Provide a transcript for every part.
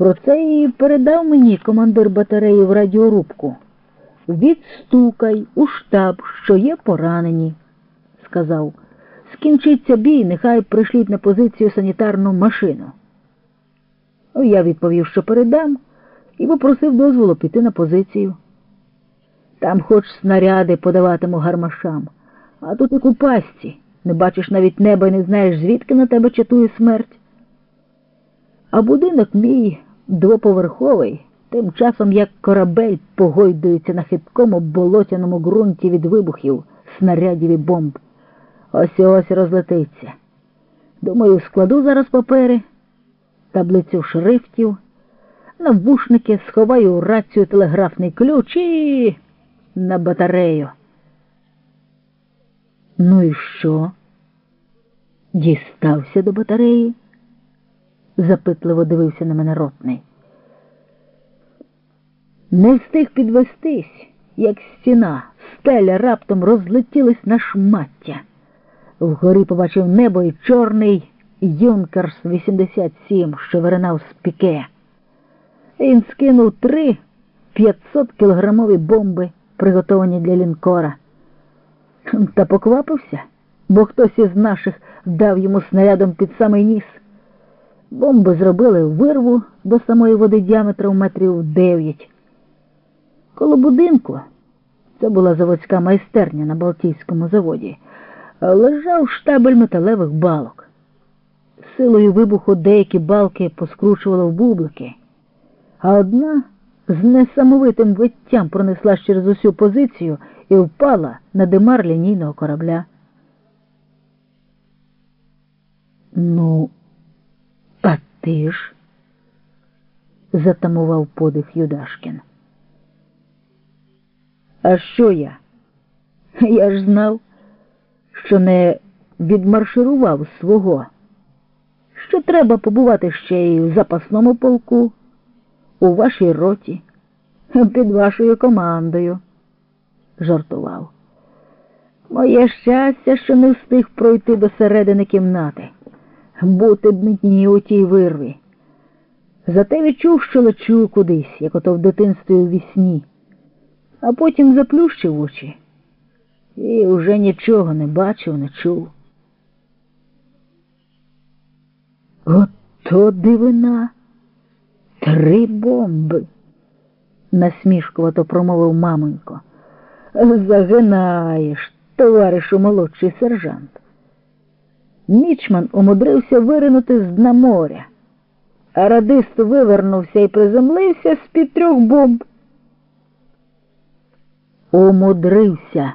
Про це і передав мені командир батареї в радіорубку. Відстукай у штаб, що є поранені, сказав. Скінчиться бій, нехай пришлють на позицію санітарну машину. Я відповів, що передам, і попросив дозволу піти на позицію. Там хоч снаряди подаватиму гармашам, а тут і купасті. Не бачиш навіть неба і не знаєш, звідки на тебе чатує смерть. А будинок мій двоповерховий, тим часом як корабель погойдується на хиткому болотяному ґрунті від вибухів, снарядів і бомб. Ось ось розлетиться. Думаю, складу зараз папери, таблицю шрифтів, навушники, сховаю рацію телеграфний ключ і на батарею. Ну і що? Дістався до батареї? Запитливо дивився на мене ротний. Не встиг підвестись, як стіна, стеля раптом розлетілась на шмаття. Вгорі побачив небо і чорний Юнкерс 87, що виринав з піке. Він скинув три 500 кілограмові бомби, приготовані для лінкора. Та поквапився, бо хтось із наших дав йому снарядом під самий ніс. Бомби зробили вирву до самої води діаметром метрів дев'ять. Коло будинку, це була заводська майстерня на Балтійському заводі, лежав штабель металевих балок. Силою вибуху деякі балки поскручувало в бублики, а одна з несамовитим виттям пронеслась через усю позицію і впала на димар лінійного корабля. Ну, а ти ж, затамував подих Юдашкін. А що я? Я ж знав, що не відмарширував свого, що треба побувати ще й в запасному полку, у вашій роті, під вашою командою, жартував. Моє щастя, що не встиг пройти до середини кімнати, бути б мені у тій вирві. Зате відчув, що лечу кудись, як ото в дитинстві у вісні а потім заплющив очі і вже нічого не бачив, не чув. Ото дивина. Три бомби, насмішкувато промовив мамонько. Загинаєш, товаришу молодший сержант. Мічман умудрився виринути з дна моря, а радист вивернувся і приземлився з під трьох бомб. Умудрився.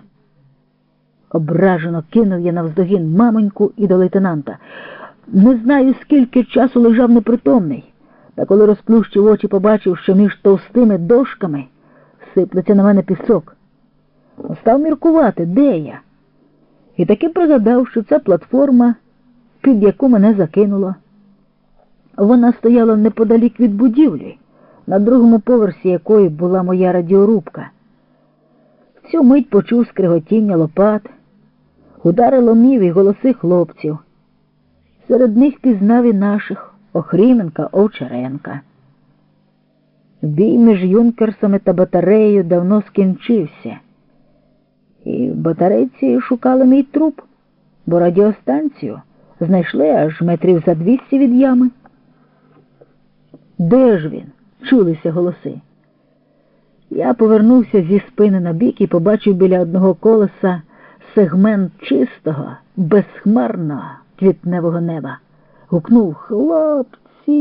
Ображено кинув я навздогін мамоньку і до лейтенанта. Не знаю, скільки часу лежав непритомний, та коли розплющив очі, побачив, що між товстими дошками сиплеться на мене пісок. Став міркувати, де я. І таки пригадав, що це платформа, під яку мене закинуло. Вона стояла неподалік від будівлі, на другому поверсі якої була моя радіорубка. Цю мить почув скриготіння лопат, удари ломів і голоси хлопців. Серед них пізнав і наших Охріменка Овчаренка. Бій між юнкерсами та батареєю давно скінчився, і батарейці шукали мій труп, бо радіостанцію знайшли аж метрів за двісті від ями. Де ж він? чулися голоси. Я повернувся зі спини на бік і побачив біля одного колеса сегмент чистого, безхмарного квітневого неба. Гукнув Хлопці,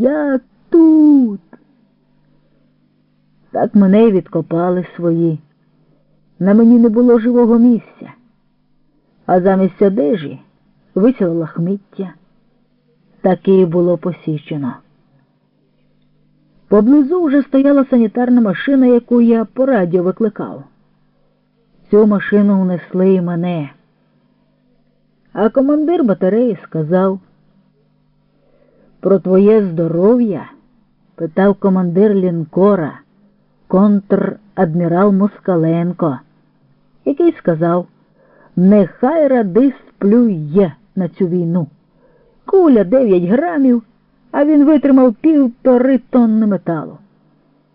я тут. Так мене й відкопали свої. На мені не було живого місця, а замість одежі висіло лахміття. Таки було посічено. Поблизу вже стояла санітарна машина, яку я по радіо викликав. Цю машину унесли і мене. А командир батареї сказав, про твоє здоров'я питав командир лінкора, контр-адмірал Москаленко, який сказав, нехай радист плює на цю війну. Куля дев'ять грамів а він витримав півтори тонни металу.